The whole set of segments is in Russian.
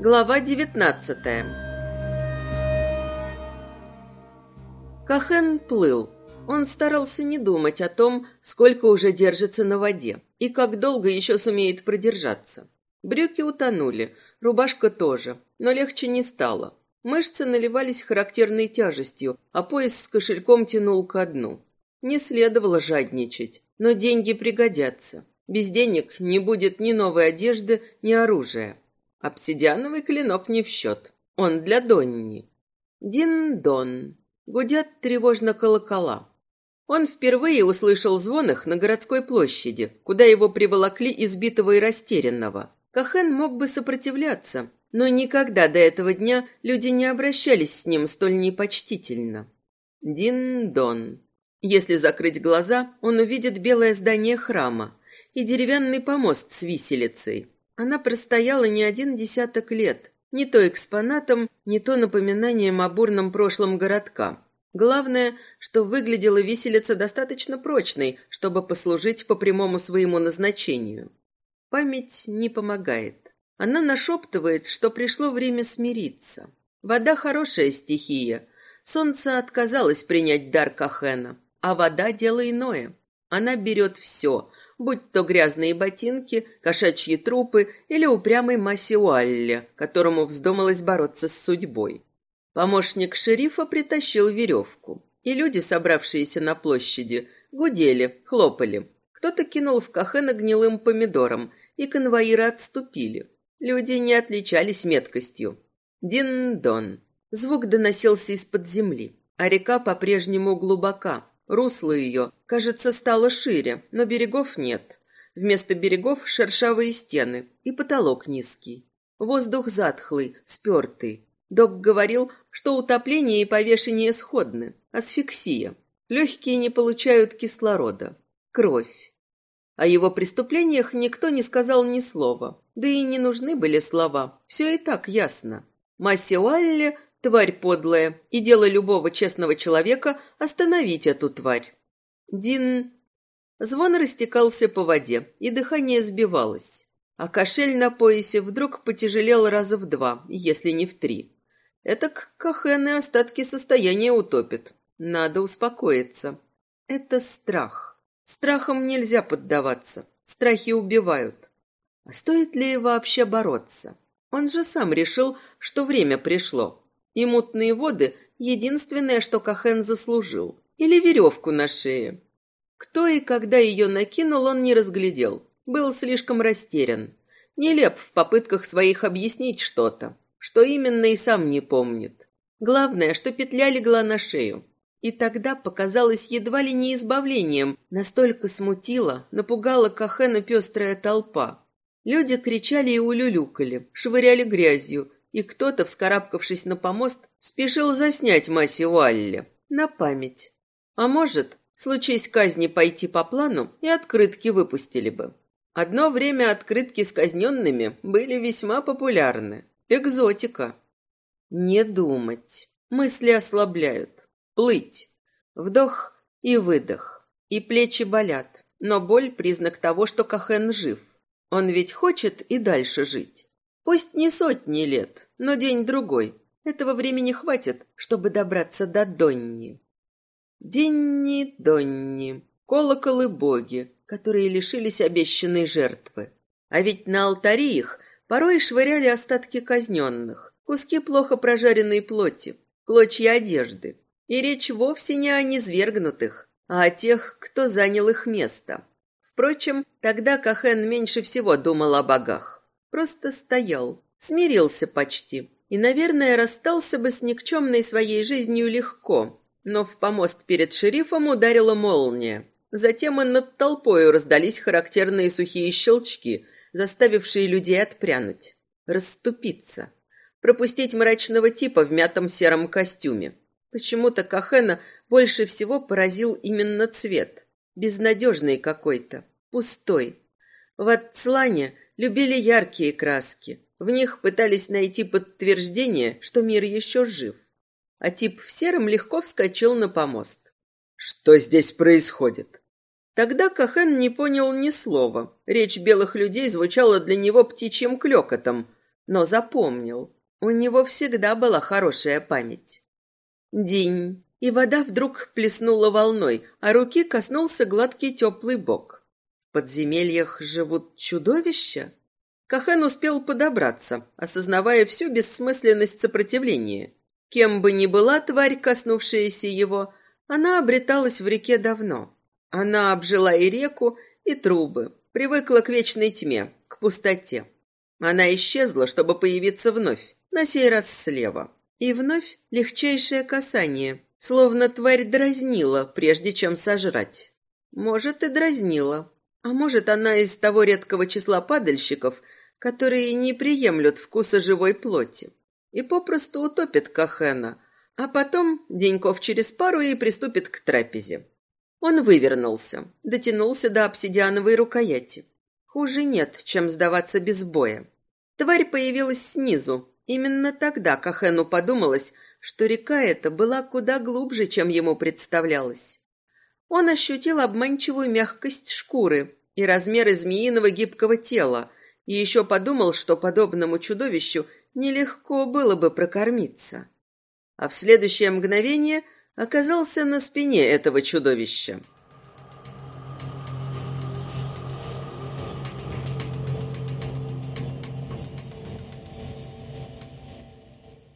Глава девятнадцатая Кахен плыл. Он старался не думать о том, сколько уже держится на воде и как долго еще сумеет продержаться. Брюки утонули, рубашка тоже, но легче не стало. Мышцы наливались характерной тяжестью, а пояс с кошельком тянул ко дну. Не следовало жадничать, но деньги пригодятся. Без денег не будет ни новой одежды, ни оружия. Обсидиановый клинок не в счет. Он для Донни. Дин-дон. Гудят тревожно колокола. Он впервые услышал звон их на городской площади, куда его приволокли избитого и растерянного. Кахен мог бы сопротивляться, но никогда до этого дня люди не обращались с ним столь непочтительно. Дин-дон. Если закрыть глаза, он увидит белое здание храма и деревянный помост с виселицей. Она простояла не один десяток лет, не то экспонатом, не то напоминанием о бурном прошлом городка. Главное, что выглядела виселица достаточно прочной, чтобы послужить по прямому своему назначению. Память не помогает. Она нашептывает, что пришло время смириться. Вода хорошая стихия. Солнце отказалось принять дар Кахена, а вода дело иное. Она берет все, будь то грязные ботинки, кошачьи трупы или упрямый Масиуалле, которому вздумалось бороться с судьбой. Помощник шерифа притащил веревку, и люди, собравшиеся на площади, гудели, хлопали. Кто-то кинул в Кахена гнилым помидором, и конвоиры отступили. Люди не отличались меткостью. Дин-дон. Звук доносился из-под земли, а река по-прежнему глубока, Русло ее, кажется, стало шире, но берегов нет. Вместо берегов шершавые стены и потолок низкий. Воздух затхлый, спертый. Док говорил, что утопление и повешение сходны. Асфиксия. Легкие не получают кислорода. Кровь. О его преступлениях никто не сказал ни слова. Да и не нужны были слова. Все и так ясно. Массиуалле Тварь подлая, и дело любого честного человека остановить эту тварь. Дин... Звон растекался по воде, и дыхание сбивалось. А кошель на поясе вдруг потяжелел раза в два, если не в три. Это к Кахен остатки состояния утопит. Надо успокоиться. Это страх. Страхом нельзя поддаваться. Страхи убивают. А стоит ли вообще бороться? Он же сам решил, что время пришло. И мутные воды — единственное, что Кахен заслужил. Или веревку на шее. Кто и когда ее накинул, он не разглядел. Был слишком растерян. Нелеп в попытках своих объяснить что-то, что именно и сам не помнит. Главное, что петля легла на шею. И тогда показалось едва ли не избавлением, настолько смутила, напугала Кахена пестрая толпа. Люди кричали и улюлюкали, швыряли грязью, и кто-то, вскарабкавшись на помост, спешил заснять Масси Уалли на память. А может, случись казни пойти по плану, и открытки выпустили бы. Одно время открытки с казненными были весьма популярны. Экзотика. Не думать. Мысли ослабляют. Плыть. Вдох и выдох. И плечи болят. Но боль – признак того, что Кахен жив. Он ведь хочет и дальше жить. Пусть не сотни лет, но день-другой. Этого времени хватит, чтобы добраться до Донни. Денни-Донни, колоколы боги, которые лишились обещанной жертвы. А ведь на алтаре их порой швыряли остатки казненных, куски плохо прожаренной плоти, клочья одежды. И речь вовсе не о низвергнутых, а о тех, кто занял их место. Впрочем, тогда Кахен меньше всего думал о богах. Просто стоял, смирился почти. И, наверное, расстался бы с никчемной своей жизнью легко. Но в помост перед шерифом ударила молния. Затем и над толпою раздались характерные сухие щелчки, заставившие людей отпрянуть, расступиться, пропустить мрачного типа в мятом сером костюме. Почему-то Кахена больше всего поразил именно цвет. Безнадежный какой-то, пустой. В Ацлане любили яркие краски. В них пытались найти подтверждение, что мир еще жив. А тип в сером легко вскочил на помост. «Что здесь происходит?» Тогда Кахан не понял ни слова. Речь белых людей звучала для него птичьим клёкотом. но запомнил. У него всегда была хорошая память. День, и вода вдруг плеснула волной, а руки коснулся гладкий теплый бок. Подземельях живут чудовища? Кахен успел подобраться, осознавая всю бессмысленность сопротивления. Кем бы ни была тварь, коснувшаяся его, она обреталась в реке давно. Она обжила и реку, и трубы, привыкла к вечной тьме, к пустоте. Она исчезла, чтобы появиться вновь, на сей раз слева. И вновь легчайшее касание, словно тварь дразнила, прежде чем сожрать. Может, и дразнила. А может, она из того редкого числа падальщиков, которые не приемлют вкуса живой плоти. И попросту утопит Кахена, а потом, деньков через пару, и приступит к трапезе. Он вывернулся, дотянулся до обсидиановой рукояти. Хуже нет, чем сдаваться без боя. Тварь появилась снизу. Именно тогда Кахену подумалось, что река эта была куда глубже, чем ему представлялось. Он ощутил обманчивую мягкость шкуры и размеры змеиного гибкого тела, и еще подумал, что подобному чудовищу нелегко было бы прокормиться. А в следующее мгновение оказался на спине этого чудовища.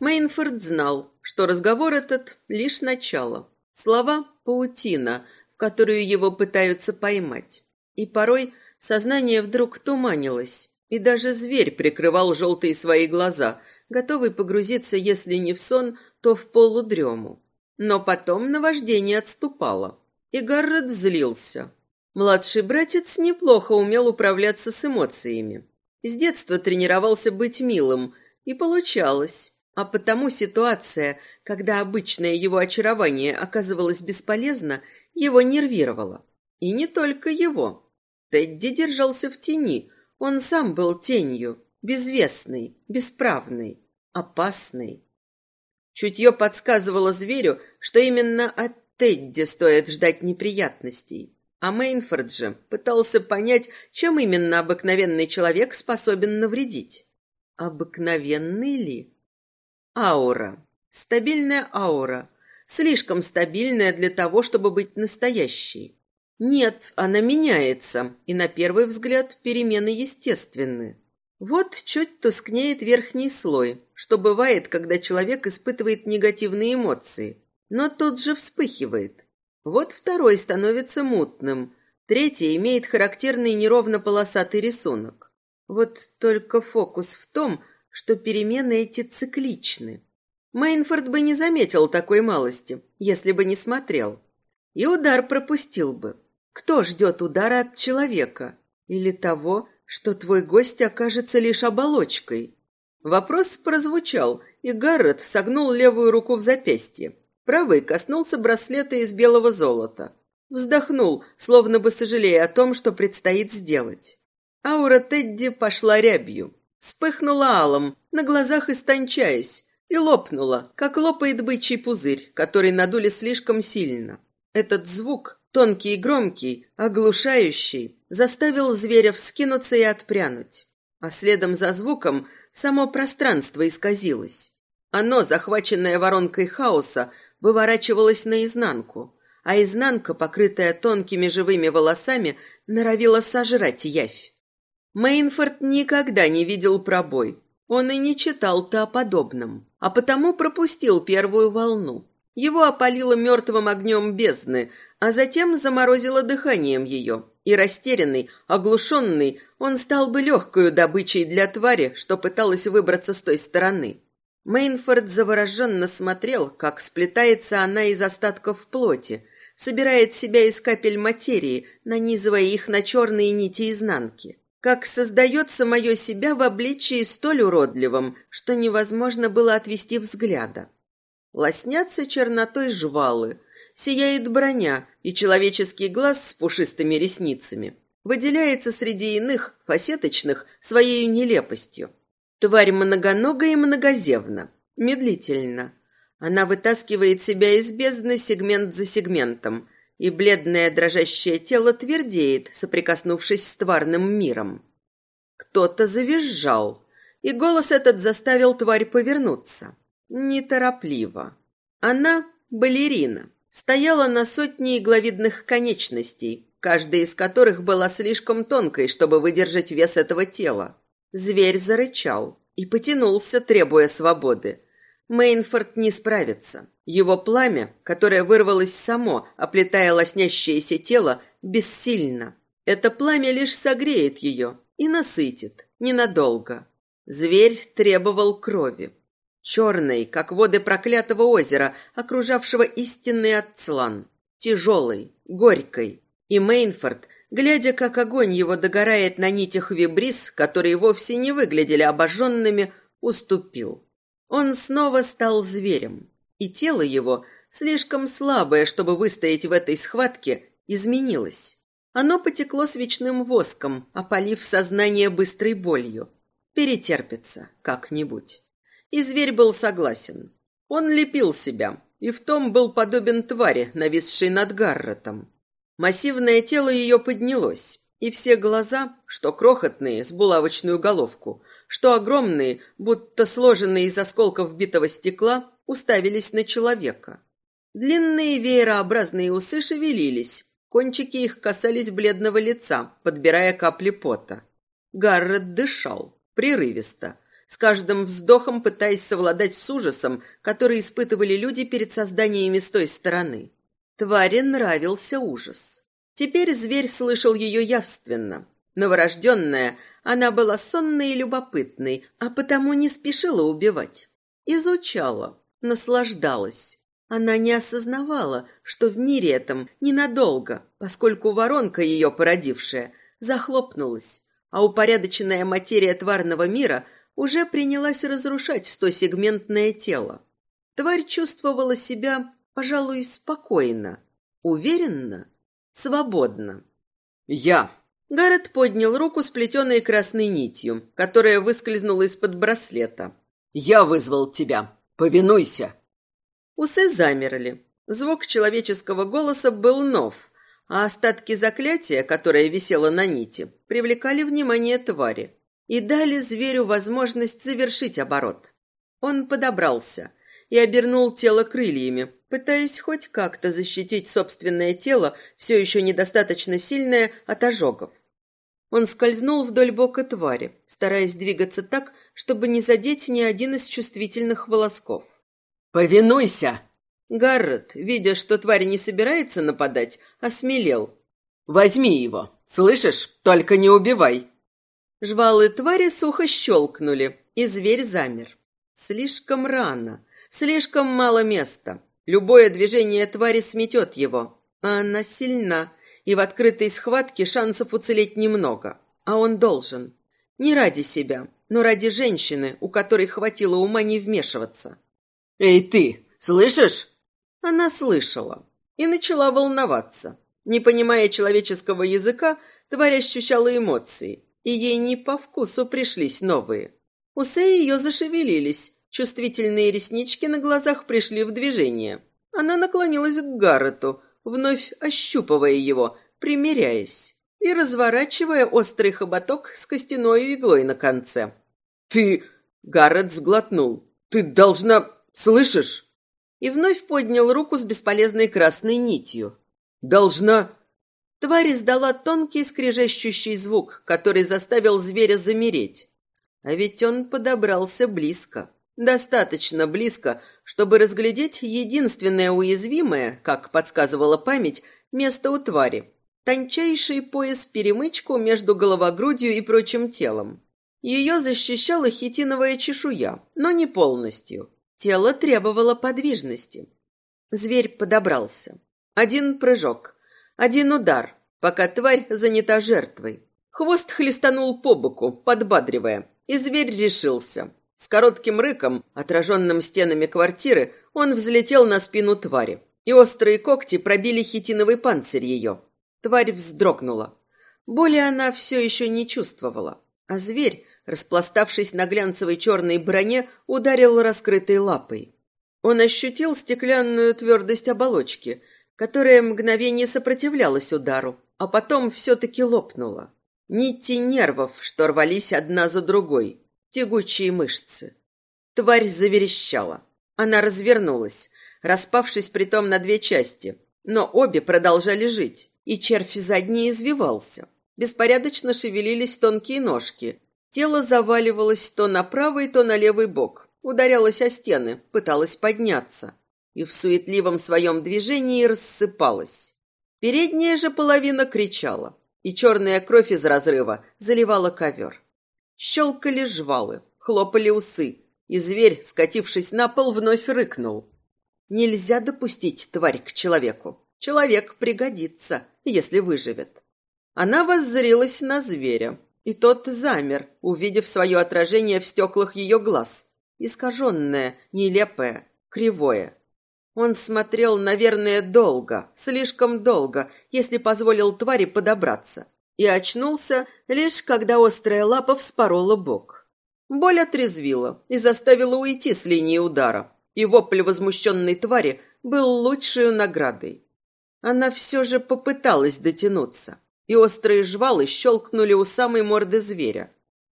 Мейнфорд знал, что разговор этот лишь начало. Слова — паутина, которую его пытаются поймать. И порой сознание вдруг туманилось, и даже зверь прикрывал желтые свои глаза, готовый погрузиться, если не в сон, то в полудрему. Но потом наваждение отступало, и Гаррет злился. Младший братец неплохо умел управляться с эмоциями. С детства тренировался быть милым, и получалось. А потому ситуация, когда обычное его очарование оказывалось бесполезно, его нервировала. И не только его. Тедди держался в тени. Он сам был тенью, безвестный, бесправный, опасный. Чутье подсказывало зверю, что именно от Тедди стоит ждать неприятностей. А Мейнфорд же пытался понять, чем именно обыкновенный человек способен навредить. Обыкновенный ли? Аура. Стабильная аура. Слишком стабильная для того, чтобы быть настоящей. Нет, она меняется, и на первый взгляд перемены естественны. Вот чуть тускнеет верхний слой, что бывает, когда человек испытывает негативные эмоции, но тут же вспыхивает. Вот второй становится мутным, третий имеет характерный неровно полосатый рисунок. Вот только фокус в том, что перемены эти цикличны. Мейнфорд бы не заметил такой малости, если бы не смотрел. И удар пропустил бы. Кто ждет удара от человека? Или того, что твой гость окажется лишь оболочкой? Вопрос прозвучал, и Гаррет согнул левую руку в запястье. Правый коснулся браслета из белого золота. Вздохнул, словно бы сожалея о том, что предстоит сделать. Аура Тедди пошла рябью. Вспыхнула алом, на глазах истончаясь, и лопнула, как лопает бычий пузырь, который надули слишком сильно. Этот звук, тонкий и громкий, оглушающий, заставил зверя вскинуться и отпрянуть. А следом за звуком само пространство исказилось. Оно, захваченное воронкой хаоса, выворачивалось наизнанку, а изнанка, покрытая тонкими живыми волосами, норовила сожрать явь. Мейнфорд никогда не видел пробой. Он и не читал-то о подобном, а потому пропустил первую волну. Его опалило мертвым огнем бездны, а затем заморозило дыханием ее. И растерянный, оглушенный, он стал бы легкою добычей для твари, что пыталась выбраться с той стороны. Мейнфорд завороженно смотрел, как сплетается она из остатков плоти, собирает себя из капель материи, нанизывая их на черные нити изнанки как создается мое себя в обличии столь уродливом, что невозможно было отвести взгляда. Лоснятся чернотой жвалы, сияет броня, и человеческий глаз с пушистыми ресницами выделяется среди иных, фасеточных, своей нелепостью. Тварь многоногая и многозевна, медлительно. Она вытаскивает себя из бездны сегмент за сегментом – и бледное дрожащее тело твердеет, соприкоснувшись с тварным миром. Кто-то завизжал. и голос этот заставил тварь повернуться. Неторопливо. Она балерина, стояла на сотне игловидных конечностей, каждая из которых была слишком тонкой, чтобы выдержать вес этого тела. Зверь зарычал и потянулся, требуя свободы. Мейнфорд не справится. Его пламя, которое вырвалось само, оплетая лоснящееся тело, бессильно. Это пламя лишь согреет ее и насытит, ненадолго. Зверь требовал крови. Черной, как воды проклятого озера, окружавшего истинный отцлан. Тяжелой, горькой. И Мейнфорд, глядя, как огонь его догорает на нитях вибрис, которые вовсе не выглядели обожженными, уступил. Он снова стал зверем, и тело его, слишком слабое, чтобы выстоять в этой схватке, изменилось. Оно потекло свечным воском, опалив сознание быстрой болью. Перетерпится как-нибудь. И зверь был согласен. Он лепил себя, и в том был подобен твари, нависшей над Гарретом. Массивное тело ее поднялось, и все глаза, что крохотные, с булавочную головку, что огромные, будто сложенные из осколков битого стекла, уставились на человека. Длинные веерообразные усы шевелились, кончики их касались бледного лица, подбирая капли пота. Гаррет дышал, прерывисто, с каждым вздохом пытаясь совладать с ужасом, который испытывали люди перед созданиями с той стороны. Твари нравился ужас. Теперь зверь слышал ее явственно. Новорожденная, она была сонной и любопытной, а потому не спешила убивать. Изучала, наслаждалась. Она не осознавала, что в мире этом ненадолго, поскольку воронка ее породившая захлопнулась, а упорядоченная материя тварного мира уже принялась разрушать стосегментное тело. Тварь чувствовала себя, пожалуй, спокойно, уверенно, свободно. «Я!» Гаррет поднял руку с плетеной красной нитью, которая выскользнула из-под браслета. «Я вызвал тебя. Повинуйся!» Усы замерли. Звук человеческого голоса был нов, а остатки заклятия, которое висело на нити, привлекали внимание твари и дали зверю возможность завершить оборот. Он подобрался и обернул тело крыльями, пытаясь хоть как-то защитить собственное тело, все еще недостаточно сильное, от ожогов. Он скользнул вдоль бока твари, стараясь двигаться так, чтобы не задеть ни один из чувствительных волосков. «Повинуйся!» Гаррет, видя, что тварь не собирается нападать, осмелел. «Возьми его! Слышишь? Только не убивай!» Жвалы твари сухо щелкнули, и зверь замер. Слишком рано, слишком мало места. Любое движение твари сметет его, а она сильна, и в открытой схватке шансов уцелеть немного. А он должен. Не ради себя, но ради женщины, у которой хватило ума не вмешиваться. «Эй, ты, слышишь?» Она слышала и начала волноваться. Не понимая человеческого языка, тварь ощущала эмоции, и ей не по вкусу пришлись новые. Усы ее зашевелились, чувствительные реснички на глазах пришли в движение. Она наклонилась к Гаррету, вновь ощупывая его, примеряясь и разворачивая острый хоботок с костяной иглой на конце. «Ты...» — Гаррет сглотнул. «Ты должна... Слышишь?» И вновь поднял руку с бесполезной красной нитью. «Должна...» Тварь издала тонкий скрежещущий звук, который заставил зверя замереть. А ведь он подобрался близко. Достаточно близко, чтобы разглядеть единственное уязвимое, как подсказывала память, место у твари. Тончайший пояс-перемычку между головогрудью и прочим телом. Ее защищала хитиновая чешуя, но не полностью. Тело требовало подвижности. Зверь подобрался. Один прыжок, один удар, пока тварь занята жертвой. Хвост хлестанул по боку, подбадривая, и зверь решился. С коротким рыком, отраженным стенами квартиры, он взлетел на спину твари, и острые когти пробили хитиновый панцирь ее. Тварь вздрогнула. Боли она все еще не чувствовала, а зверь, распластавшись на глянцевой черной броне, ударил раскрытой лапой. Он ощутил стеклянную твердость оболочки, которая мгновение сопротивлялась удару, а потом все-таки лопнула. Нити нервов, что рвались одна за другой. Тягучие мышцы. Тварь заверещала. Она развернулась, распавшись притом на две части, но обе продолжали жить, и червь задний извивался. Беспорядочно шевелились тонкие ножки. Тело заваливалось то на правый, то на левый бок, ударялось о стены, пыталось подняться и в суетливом своем движении рассыпалось. Передняя же половина кричала, и черная кровь из разрыва заливала ковер. Щелкали жвалы, хлопали усы, и зверь, скатившись на пол, вновь рыкнул. Нельзя допустить тварь к человеку. Человек пригодится, если выживет. Она воззрелась на зверя, и тот замер, увидев свое отражение в стеклах ее глаз. Искаженное, нелепое, кривое. Он смотрел, наверное, долго, слишком долго, если позволил твари подобраться, и очнулся лишь когда острая лапа вспорола бок. Боль отрезвила и заставила уйти с линии удара, и вопль возмущенной твари был лучшей наградой. Она все же попыталась дотянуться, и острые жвалы щелкнули у самой морды зверя.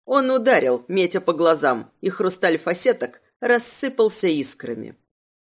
Он ударил, метя по глазам, и хрусталь фасеток рассыпался искрами.